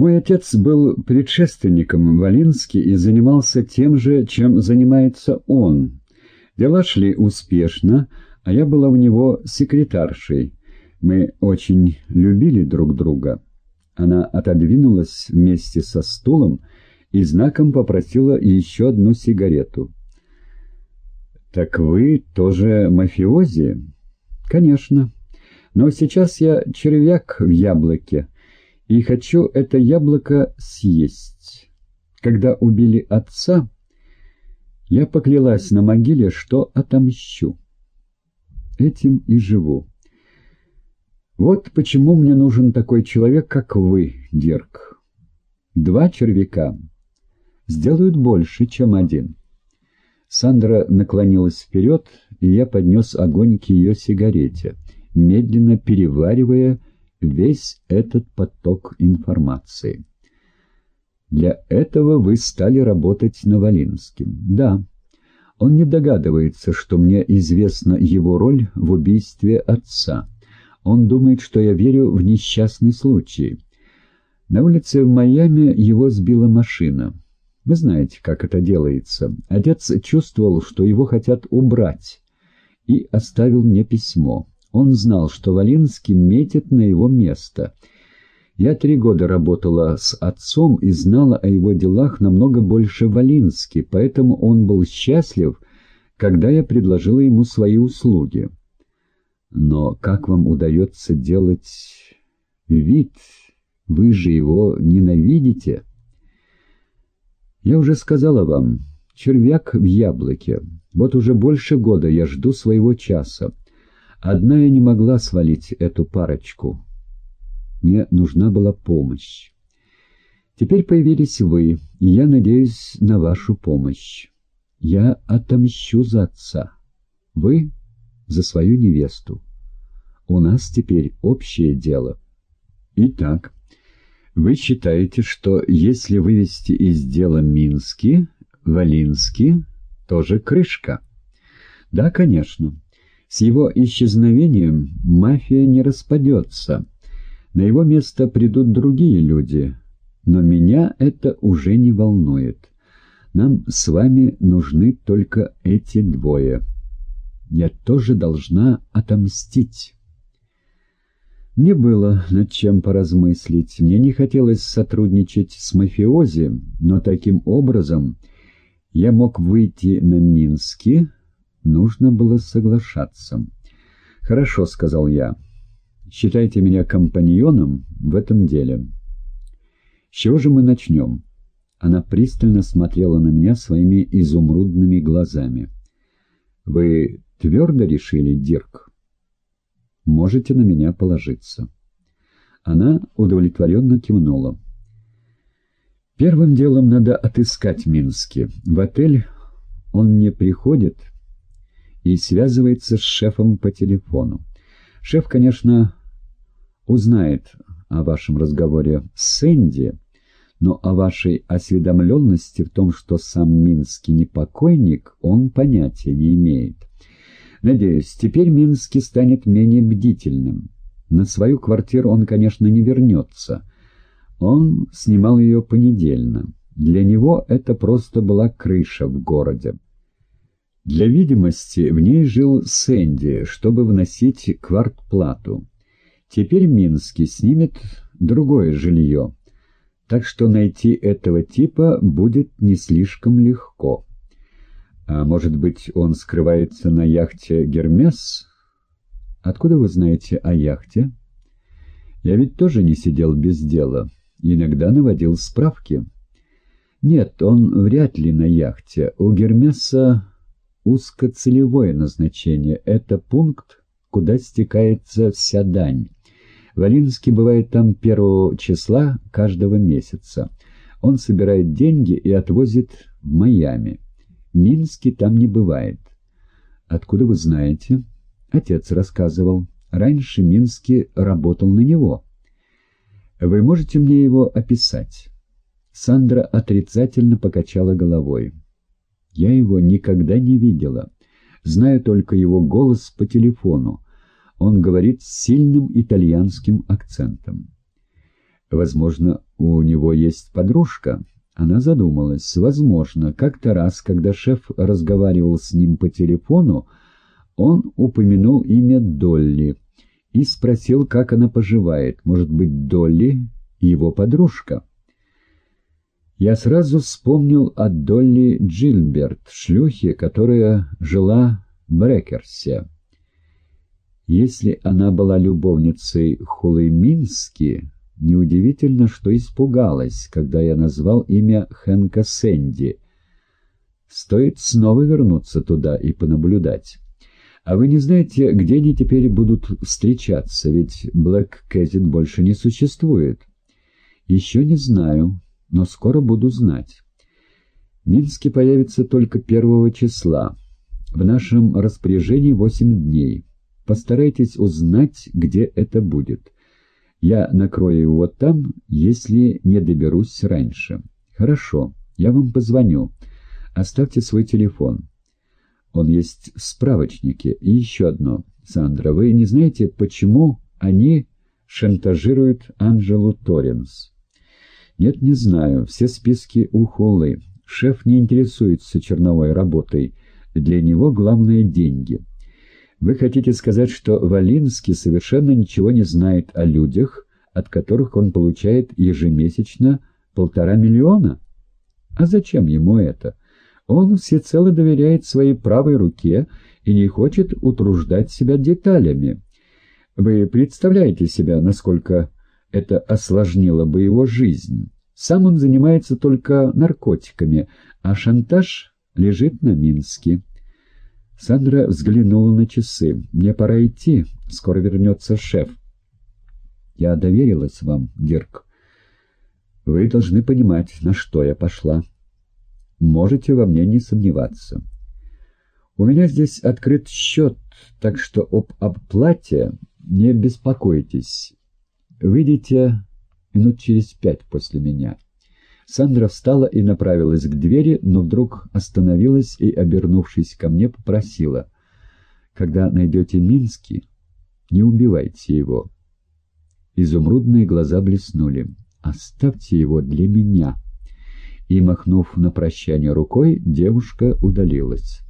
Мой отец был предшественником Валински и занимался тем же, чем занимается он. Дела шли успешно, а я была у него секретаршей. Мы очень любили друг друга. Она отодвинулась вместе со стулом и знаком попросила еще одну сигарету. «Так вы тоже мафиози?» «Конечно. Но сейчас я червяк в яблоке, и хочу это яблоко съесть. Когда убили отца, я поклялась на могиле, что отомщу. Этим и живу. Вот почему мне нужен такой человек, как вы, Дирк. Два червяка сделают больше, чем один. Сандра наклонилась вперед, и я поднес огонь к ее сигарете, медленно переваривая весь этот поток информации. Для этого вы стали работать на Валинским. Да, он не догадывается, что мне известна его роль в убийстве отца. Он думает, что я верю в несчастный случай. На улице в Майами его сбила машина. Вы знаете, как это делается. Отец чувствовал, что его хотят убрать, и оставил мне письмо. Он знал, что Валинский метит на его место. Я три года работала с отцом и знала о его делах намного больше Валински, поэтому он был счастлив, когда я предложила ему свои услуги. Но как вам удается делать вид? Вы же его ненавидите. Я уже сказала вам, червяк в яблоке. Вот уже больше года я жду своего часа. Одна я не могла свалить эту парочку. Мне нужна была помощь. Теперь появились вы, и я надеюсь на вашу помощь. Я отомщу за отца. Вы за свою невесту. У нас теперь общее дело. Итак, вы считаете, что если вывести из дела Мински, Валински, тоже крышка? Да, конечно. С его исчезновением мафия не распадется. На его место придут другие люди. Но меня это уже не волнует. Нам с вами нужны только эти двое. Я тоже должна отомстить». Мне было над чем поразмыслить. Мне не хотелось сотрудничать с мафиози, но таким образом я мог выйти на Мински, нужно было соглашаться. «Хорошо», — сказал я. «Считайте меня компаньоном в этом деле». «С чего же мы начнем?» Она пристально смотрела на меня своими изумрудными глазами. «Вы твердо решили, Дирк?» Можете на меня положиться». Она удовлетворенно кивнула. «Первым делом надо отыскать Мински. В отель он не приходит и связывается с шефом по телефону. Шеф, конечно, узнает о вашем разговоре с Сэнди, но о вашей осведомленности в том, что сам Минский не покойник, он понятия не имеет. Надеюсь, теперь Минский станет менее бдительным. На свою квартиру он, конечно, не вернется. Он снимал ее понедельно. Для него это просто была крыша в городе. Для видимости в ней жил Сэнди, чтобы вносить квартплату. Теперь Минский снимет другое жилье, так что найти этого типа будет не слишком легко. А может быть, он скрывается на яхте «Гермес»? Откуда вы знаете о яхте? Я ведь тоже не сидел без дела. Иногда наводил справки. Нет, он вряд ли на яхте. У «Гермеса» узкоцелевое назначение. Это пункт, куда стекается вся дань. Валинский бывает там первого числа каждого месяца. Он собирает деньги и отвозит в Майами. Минский там не бывает. Откуда вы знаете? Отец рассказывал. Раньше Минский работал на него. Вы можете мне его описать? Сандра отрицательно покачала головой. Я его никогда не видела. Знаю только его голос по телефону. Он говорит с сильным итальянским акцентом. Возможно, у него есть подружка. Она задумалась. Возможно, как-то раз, когда шеф разговаривал с ним по телефону, он упомянул имя Долли и спросил, как она поживает. Может быть, Долли — его подружка? Я сразу вспомнил о Долли Джильберт, шлюхе, которая жила в Брекерсе. Если она была любовницей Хулымински, неудивительно, что испугалась, когда я назвал имя Хэнка Сэнди. Стоит снова вернуться туда и понаблюдать. А вы не знаете, где они теперь будут встречаться, ведь Блэк Кэзит больше не существует? Еще не знаю но скоро буду знать. Минске появится только первого числа. В нашем распоряжении восемь дней. Постарайтесь узнать, где это будет. Я накрою его там, если не доберусь раньше. Хорошо, я вам позвоню. Оставьте свой телефон. Он есть в справочнике. И еще одно. Сандра, вы не знаете, почему они шантажируют Анжелу Торренс? «Нет, не знаю. Все списки у Холлы. Шеф не интересуется черновой работой. Для него главное — деньги. Вы хотите сказать, что Валинский совершенно ничего не знает о людях, от которых он получает ежемесячно полтора миллиона? А зачем ему это? Он всецело доверяет своей правой руке и не хочет утруждать себя деталями. Вы представляете себя, насколько это осложнило бы его жизнь. Сам он занимается только наркотиками, а шантаж лежит на Минске. Сандра взглянула на часы. «Мне пора идти. Скоро вернется шеф». «Я доверилась вам, Дирк. Вы должны понимать, на что я пошла. Можете во мне не сомневаться. У меня здесь открыт счет, так что об оплате не беспокойтесь. Выйдите минут через пять после меня. Сандра встала и направилась к двери, но вдруг остановилась и, обернувшись ко мне, попросила. «Когда найдете Минский, не убивайте его». Изумрудные глаза блеснули. «Оставьте его для меня». И, махнув на прощание рукой, девушка удалилась.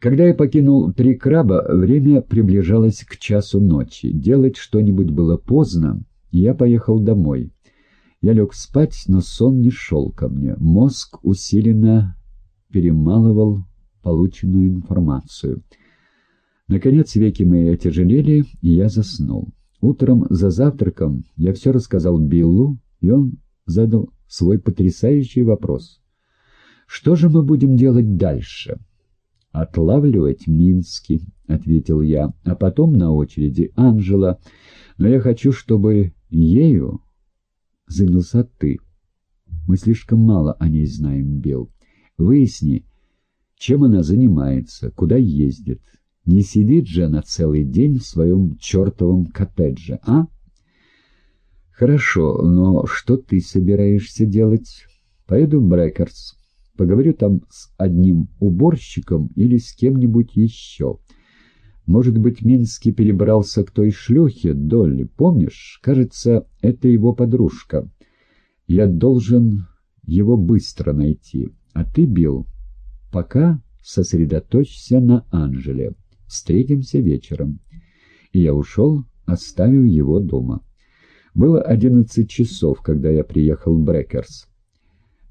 Когда я покинул Три Краба, время приближалось к часу ночи. Делать что-нибудь было поздно, и я поехал домой. Я лег спать, но сон не шел ко мне. Мозг усиленно перемалывал полученную информацию. Наконец веки мои отяжелели, и я заснул. Утром за завтраком я все рассказал Биллу, и он задал свой потрясающий вопрос. «Что же мы будем делать дальше?» «Отлавливать Мински», — ответил я, — «а потом на очереди Анжела. Но я хочу, чтобы ею занялся ты. Мы слишком мало о ней знаем, Бел. Выясни, чем она занимается, куда ездит. Не сидит же она целый день в своем чертовом коттедже, а? Хорошо, но что ты собираешься делать? Поеду в Брекерс. Поговорю там с одним уборщиком или с кем-нибудь еще. Может быть, Минский перебрался к той шлюхе, Долли, помнишь? Кажется, это его подружка. Я должен его быстро найти. А ты, Билл, пока сосредоточься на Анжеле. Встретимся вечером. И я ушел, оставив его дома. Было одиннадцать часов, когда я приехал в Брекерс.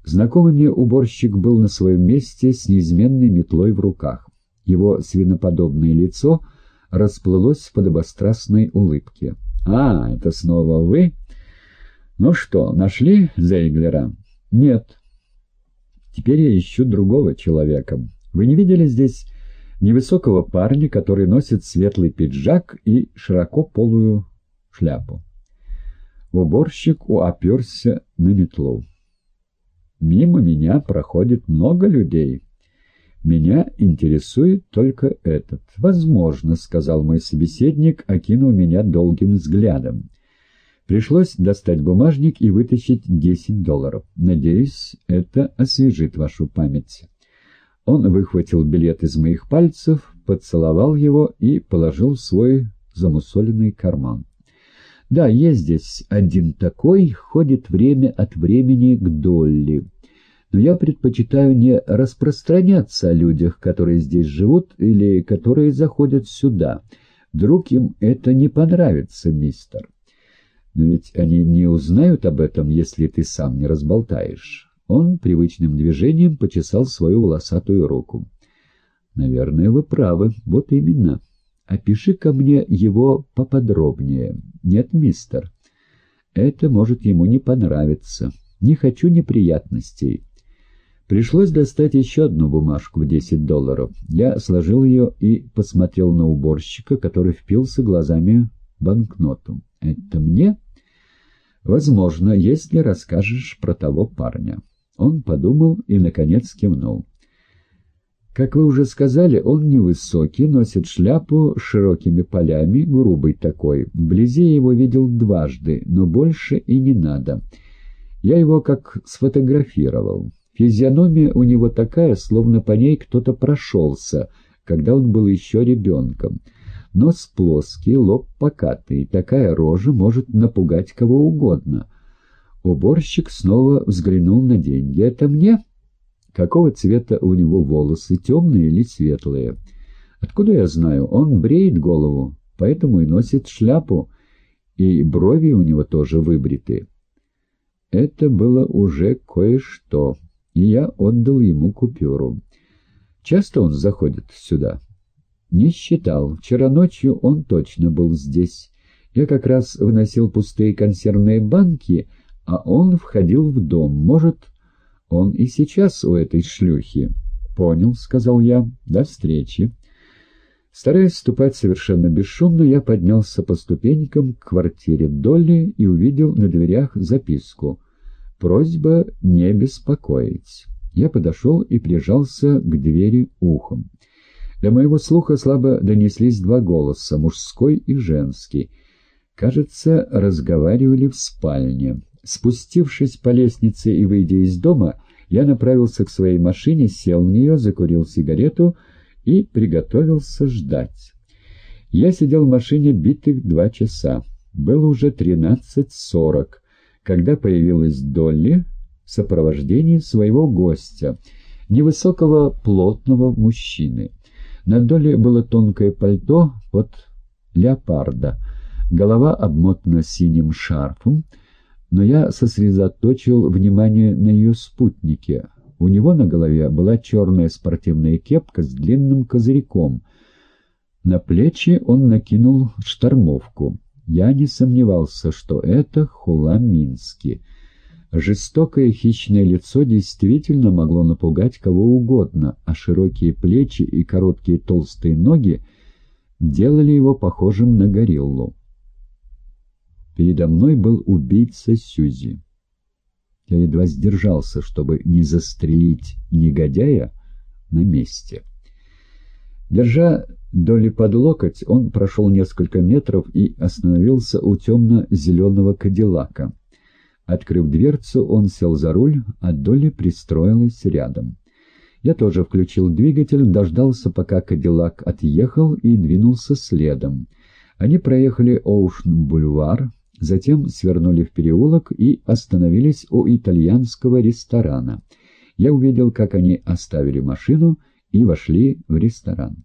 Знакомый мне уборщик был на своем месте с неизменной метлой в руках. Его свиноподобное лицо расплылось в подобострастной улыбке. «А, это снова вы? Ну что, нашли Зейглера?» «Нет. Теперь я ищу другого человека. Вы не видели здесь невысокого парня, который носит светлый пиджак и широкополую шляпу?» Уборщик уоперся на метлу. «Мимо меня проходит много людей». Меня интересует только этот. Возможно, сказал мой собеседник, окинув меня долгим взглядом. Пришлось достать бумажник и вытащить 10 долларов. Надеюсь, это освежит вашу память. Он выхватил билет из моих пальцев, поцеловал его и положил в свой замусоленный карман. Да, есть здесь один такой, ходит время от времени к Долли. Но я предпочитаю не распространяться о людях, которые здесь живут или которые заходят сюда. Вдруг им это не понравится, мистер. Но ведь они не узнают об этом, если ты сам не разболтаешь. Он привычным движением почесал свою волосатую руку. Наверное, вы правы. Вот именно. Опиши ко мне его поподробнее. Нет, мистер. Это может ему не понравиться. Не хочу неприятностей. Пришлось достать еще одну бумажку в 10 долларов. Я сложил ее и посмотрел на уборщика, который впился глазами банкноту. «Это мне?» «Возможно, если расскажешь про того парня». Он подумал и, наконец, кивнул. Как вы уже сказали, он невысокий, носит шляпу с широкими полями, грубый такой. Вблизи я его видел дважды, но больше и не надо. Я его как сфотографировал. Физиономия у него такая, словно по ней кто-то прошелся, когда он был еще ребенком. Нос плоский, лоб покатый, такая рожа может напугать кого угодно. Уборщик снова взглянул на деньги. «Это мне?» Какого цвета у него волосы, темные или светлые. Откуда я знаю? Он бреет голову, поэтому и носит шляпу, и брови у него тоже выбриты. Это было уже кое-что, и я отдал ему купюру. Часто он заходит сюда? Не считал. Вчера ночью он точно был здесь. Я как раз выносил пустые консервные банки, а он входил в дом. Может, он и сейчас у этой шлюхи. «Понял», — сказал я. «До встречи». Стараясь ступать совершенно бесшумно, я поднялся по ступенькам к квартире Долли и увидел на дверях записку. «Просьба не беспокоить». Я подошел и прижался к двери ухом. До моего слуха слабо донеслись два голоса, мужской и женский. Кажется, разговаривали в спальне. Спустившись по лестнице и выйдя из дома, я направился к своей машине, сел в нее, закурил сигарету и приготовился ждать. Я сидел в машине битых два часа. Было уже тринадцать сорок, когда появилась Долли в сопровождении своего гостя, невысокого плотного мужчины. На Долли было тонкое пальто под леопарда, голова обмотана синим шарфом, но я сосредоточил внимание на ее спутнике. У него на голове была черная спортивная кепка с длинным козырьком. На плечи он накинул штормовку. Я не сомневался, что это Хуламинский. Жестокое хищное лицо действительно могло напугать кого угодно, а широкие плечи и короткие толстые ноги делали его похожим на гориллу. Передо мной был убийца Сюзи. Я едва сдержался, чтобы не застрелить негодяя на месте. Держа доли под локоть, он прошел несколько метров и остановился у темно-зеленого кадиллака. Открыв дверцу, он сел за руль, а Долли пристроилась рядом. Я тоже включил двигатель, дождался, пока кадиллак отъехал, и двинулся следом. Они проехали Оушн-бульвар, Затем свернули в переулок и остановились у итальянского ресторана. Я увидел, как они оставили машину и вошли в ресторан.